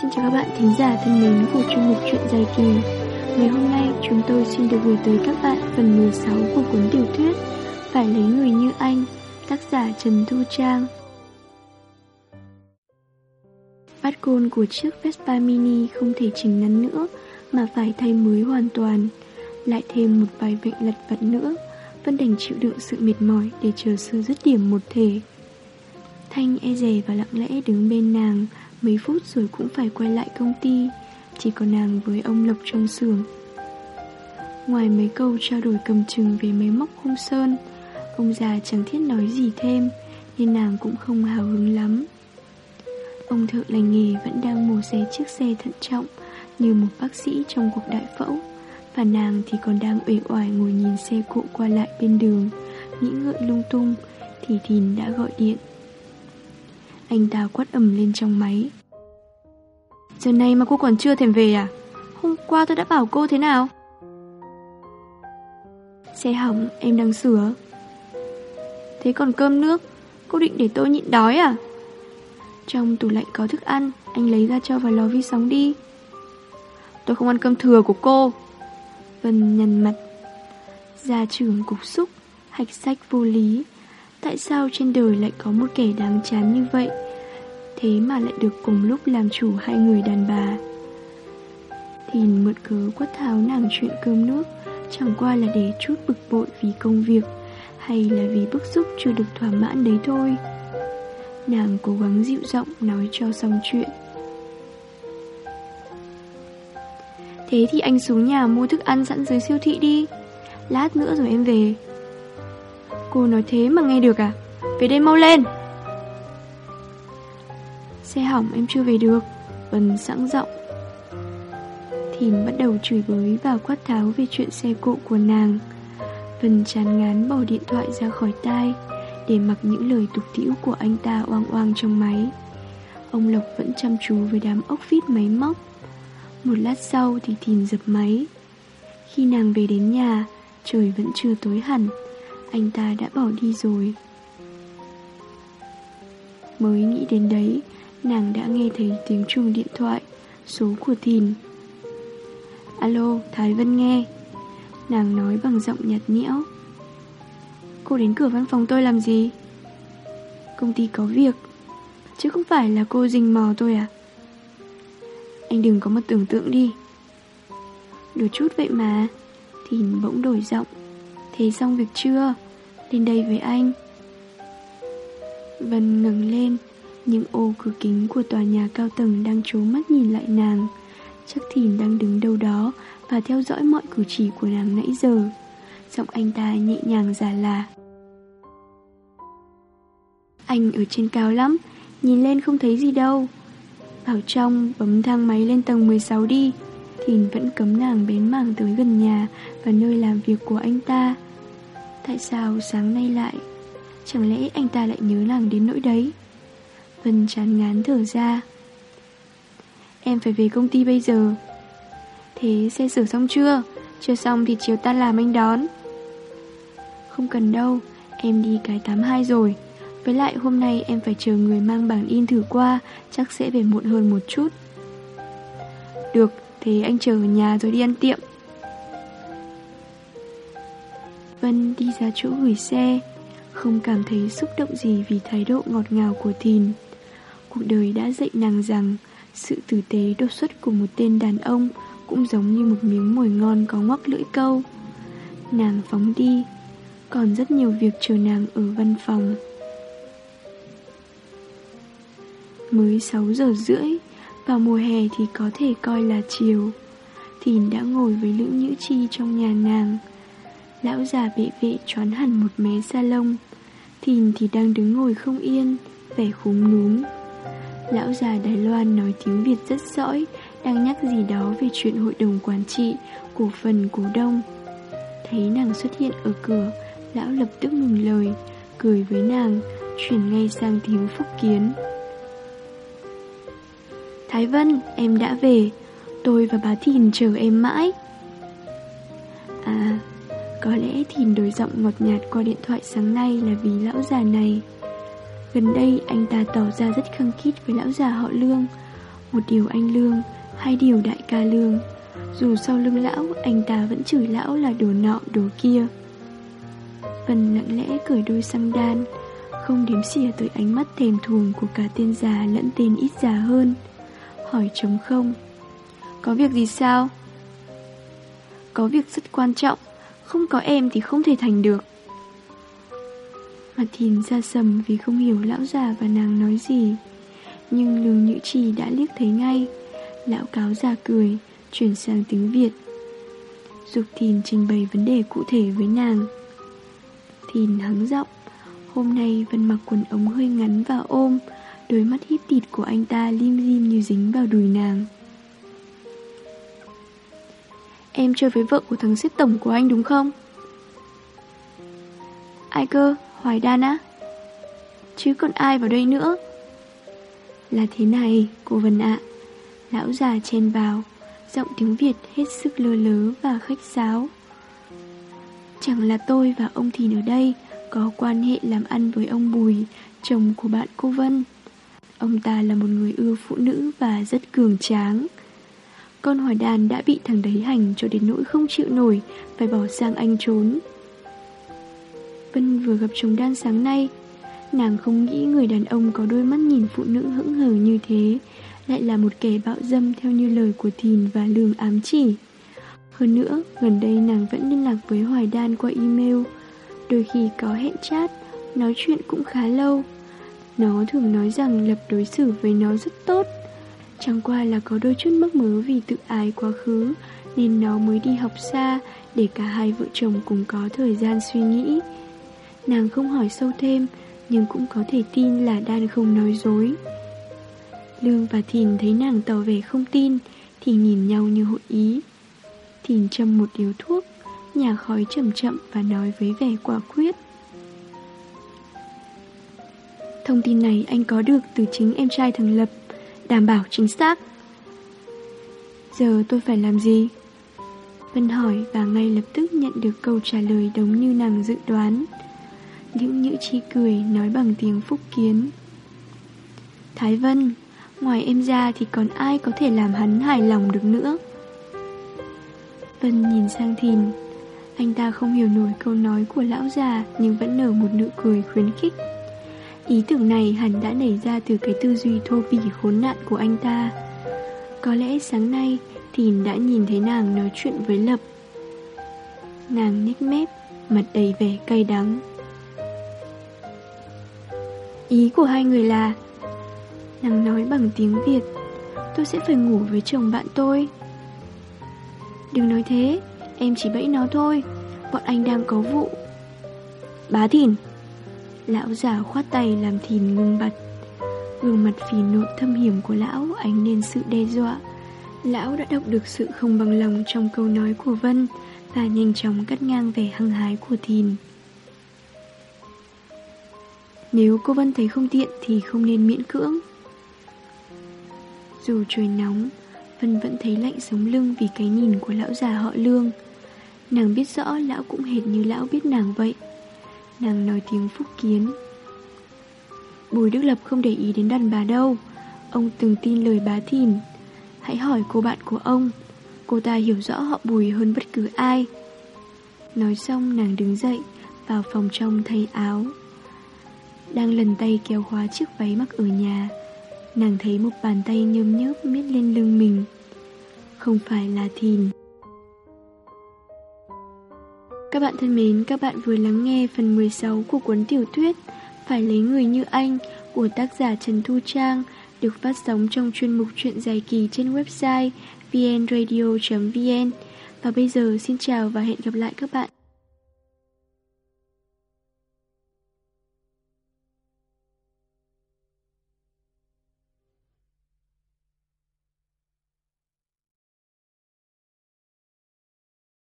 Xin chào các bạn thính giả thân mến của chuyên mục chuyện dài kỳ. Ngày hôm nay, chúng tôi xin được gửi tới các bạn phần 16 của cuốn tiểu thuyết Phải lấy người như anh, Tác giả Trần Thu Trang. Bát côn của chiếc Vespa Mini không thể chỉnh nắn nữa, Mà phải thay mới hoàn toàn. Lại thêm một vài vệnh lật vật nữa, Vẫn đành chịu đựng sự mệt mỏi để chờ sự dứt điểm một thể. Thanh e dè và lặng lẽ đứng bên nàng Mấy phút rồi cũng phải quay lại công ty, Chỉ có nàng với ông Lộc trong xưởng. Ngoài mấy câu trao đổi cầm chừng về máy móc khung sơn, Ông già chẳng thiết nói gì thêm, Nên nàng cũng không hào hứng lắm. Ông thợ lành nghề vẫn đang mổ xé chiếc xe thận trọng Như một bác sĩ trong cuộc đại phẫu, Và nàng thì còn đang uể oải ngồi nhìn xe cộ qua lại bên đường, Nghĩ ngợi lung tung, Thì Thìn đã gọi điện anh ta quát ầm lên trong máy. Giờ này mà cô còn chưa thèm về à? Hôm qua tôi đã bảo cô thế nào? Xe hỏng, em đang sửa. Thế còn cơm nước? Cô định để tôi nhịn đói à? Trong tủ lạnh có thức ăn, Anh lấy ra cho vào lò vi sóng đi. Tôi không ăn cơm thừa của cô. Vân nhằn mặt. Gia trưởng cục xúc, Hạch sách vô lý. Tại sao trên đời lại có một kẻ đáng chán như vậy? Thế mà lại được cùng lúc làm chủ hai người đàn bà. Thìn mượn cớ quất tháo nàng chuyện cơm nước, Chẳng qua là để chút bực bội vì công việc, Hay là vì bức xúc chưa được thỏa mãn đấy thôi. Nàng cố gắng dịu giọng nói cho xong chuyện. Thế thì anh xuống nhà mua thức ăn sẵn dưới siêu thị đi. Lát nữa rồi em về. Cô nói thế mà nghe được à? Về đây mau lên. Xe hỏng em chưa về được. Vân sẵn giọng. Thìn bắt đầu chửi bới và quát tháo về chuyện xe cộ của nàng. Vân chán ngán bỏ điện thoại ra khỏi tai, Để mặc những lời tục tĩu của anh ta oang oang trong máy. Ông Lộc vẫn chăm chú với đám ốc vít máy móc. Một lát sau thì Thìn dập máy. Khi nàng về đến nhà, Trời vẫn chưa tối hẳn anh ta đã bỏ đi rồi. Mới nghĩ đến đấy Nàng đã nghe thấy tiếng chuông điện thoại Số của Thìn. Alo, Thái Vân nghe. Nàng nói bằng giọng nhạt nhẽo. Cô đến cửa văn phòng tôi làm gì? Công ty có việc. Chứ không phải là cô rình mò tôi à? Anh đừng có một tưởng tượng đi. Đôi chút vậy mà Thìn bỗng đổi giọng. Thế xong việc chưa? Lên đây với anh. Vân ngừng lên, Những ô cửa kính của tòa nhà cao tầng đang trố mắt nhìn lại nàng. Chắc Thìn đang đứng đâu đó Và theo dõi mọi cử chỉ của nàng nãy giờ. Giọng anh ta nhẹ nhàng già là Anh ở trên cao lắm, Nhìn lên không thấy gì đâu. Vào trong, bấm thang máy lên tầng 16 đi. Thìn vẫn cấm nàng bén mảng tới gần nhà Và nơi làm việc của anh ta. Tại sao sáng nay lại, Chẳng lẽ anh ta lại nhớ nàng đến nỗi đấy? Vân chán ngán thở ra. Em phải về công ty bây giờ. Thế xe sửa xong chưa? Chưa xong thì chiều ta làm anh đón. Không cần đâu, Em đi cái 82 rồi. Với lại hôm nay em phải chờ người mang bảng in thử qua, Chắc sẽ về muộn hơn một chút. Được, Thế anh chờ ở nhà rồi đi ăn tiệm. Vân đi ra chỗ gửi xe, Không cảm thấy xúc động gì vì thái độ ngọt ngào của Thìn. Cuộc đời đã dạy nàng rằng Sự tử tế đột xuất của một tên đàn ông Cũng giống như một miếng mồi ngon có ngoắc lưỡi câu. Nàng phóng đi, Còn rất nhiều việc chờ nàng ở văn phòng. Mới 6 giờ rưỡi, Vào mùa hè thì có thể coi là chiều. Thìn đã ngồi với Lữ Nhữ Chi trong nhà nàng. Lão già vệ vệ choán hẳn một mé salon Thìn thì đang đứng ngồi không yên Vẻ khúm núm. Lão già Đài Loan nói tiếng Việt rất sõi Đang nhắc gì đó về chuyện hội đồng quản trị Cổ phần cổ đông. Thấy nàng xuất hiện ở cửa Lão lập tức ngừng lời Cười với nàng Chuyển ngay sang tiếng phúc kiến. Thái Vân, em đã về. Tôi và bà Thìn chờ em mãi có lẽ Thìn đổi giọng ngọt nhạt qua điện thoại sáng nay là vì lão già này Gần đây anh ta tỏ ra rất khăng khít với lão già họ Lương Một điều anh Lương, hai điều đại ca Lương. Dù sau lưng lão, anh ta vẫn chửi lão là đồ nọ đồ kia. Vân lặng lẽ cởi đôi xăng đan, không đếm xỉa tới ánh mắt thèm thuồng của cả tên già lẫn tên ít già hơn. Hỏi trống không. Có việc gì sao? Có việc rất quan trọng, không có em thì không thể thành được. Mặt thìn ra sầm vì không hiểu lão già và nàng nói gì. Nhưng lương nhữ trì đã liếc thấy ngay. Lão cáo già cười, chuyển sang tiếng Việt. Dục thìn trình bày vấn đề cụ thể với nàng. Thìn hắng giọng. Hôm nay Vân mặc quần ống hơi ngắn và ôm, đôi mắt híp tịt của anh ta lim dim như dính vào đùi nàng. Em chơi với vợ của thằng xếp tổng của anh đúng không? Ai cơ? Hoài Đan á? Chứ còn ai vào đây nữa? Là thế này, cô Vân ạ. Lão già chen vào, giọng tiếng Việt hết sức lơ lớ và khách sáo. Chẳng là tôi và ông Thìn ở đây có quan hệ làm ăn với ông Bùi, chồng của bạn cô Vân. Ông ta là một người ưa phụ nữ và rất cường tráng. Con hỏi đàn đã bị thằng đấy hành cho đến nỗi không chịu nổi, phải bỏ sang anh trốn. Vân vừa gặp chồng đan sáng nay, nàng không nghĩ người đàn ông có đôi mắt nhìn phụ nữ hững hờ như thế, lại là một kẻ bạo dâm theo như lời của Thìn và lường ám chỉ. Hơn nữa, gần đây nàng vẫn liên lạc với Hoài Đan qua email, đôi khi có hẹn chat, nói chuyện cũng khá lâu. Nó thường nói rằng lập đối xử với nó rất tốt, Chẳng qua là có đôi chút mắc mớ vì tự ái quá khứ, Nên nó mới đi học xa Để cả hai vợ chồng cùng có thời gian suy nghĩ. Nàng không hỏi sâu thêm, Nhưng cũng có thể tin là Đan không nói dối. Lương và Thìn thấy nàng tỏ vẻ không tin, Thì nhìn nhau như hội ý. Thìn châm một điếu thuốc, Nhà khói chậm chậm và nói với vẻ quả quyết. Thông tin này anh có được từ chính em trai thằng Lập đảm bảo chính xác. Giờ tôi phải làm gì? Vân hỏi và ngay lập tức nhận được câu trả lời đúng như nàng dự đoán. Những nhữ chi cười nói bằng tiếng phúc kiến. Thái Vân, ngoài em ra thì còn ai có thể làm hắn hài lòng được nữa? Vân nhìn sang Thìn. Anh ta không hiểu nổi câu nói của lão già nhưng vẫn nở một nụ cười khuyến khích. Ý tưởng này hẳn đã nảy ra từ cái tư duy thô bỉ khốn nạn của anh ta. Có lẽ sáng nay, Thìn đã nhìn thấy nàng nói chuyện với Lập. Nàng nhếch mép, Mặt đầy vẻ cay đắng. Ý của hai người là, Nàng nói bằng tiếng Việt, Tôi sẽ phải ngủ với chồng bạn tôi. Đừng nói thế, Em chỉ bẫy nó thôi, Bọn anh đang có vụ. Bá Thìn Lão già khoát tay làm thìn ngưng bật Gương mặt phì nộn thâm hiểm của lão ánh lên sự đe dọa. Lão đã đọc được sự không bằng lòng trong câu nói của Vân Và nhanh chóng cắt ngang vẻ hăng hái của thìn. Nếu cô Vân thấy không tiện thì không nên miễn cưỡng. Dù trời nóng, Vân vẫn thấy lạnh sống lưng vì cái nhìn của lão già họ lương. Nàng biết rõ lão cũng hệt như lão biết nàng vậy. Nàng nói tiếng phúc kiến. Bùi Đức Lập không để ý đến đàn bà đâu. Ông từng tin lời bá thìn. Hãy hỏi cô bạn của ông. Cô ta hiểu rõ họ bùi hơn bất cứ ai. Nói xong, nàng đứng dậy, Vào phòng trong thay áo. Đang lần tay kéo khóa chiếc váy mắc ở nhà, Nàng thấy một bàn tay nhơm nhớp miết lên lưng mình. Không phải là thìn các bạn thân mến, các bạn vừa lắng nghe phần 16 của cuốn tiểu thuyết Phải lấy người như anh của tác giả Trần Thu Trang được phát sóng trong chuyên mục truyện dài kỳ trên website vnradio.vn Và bây giờ xin chào và hẹn gặp lại các bạn.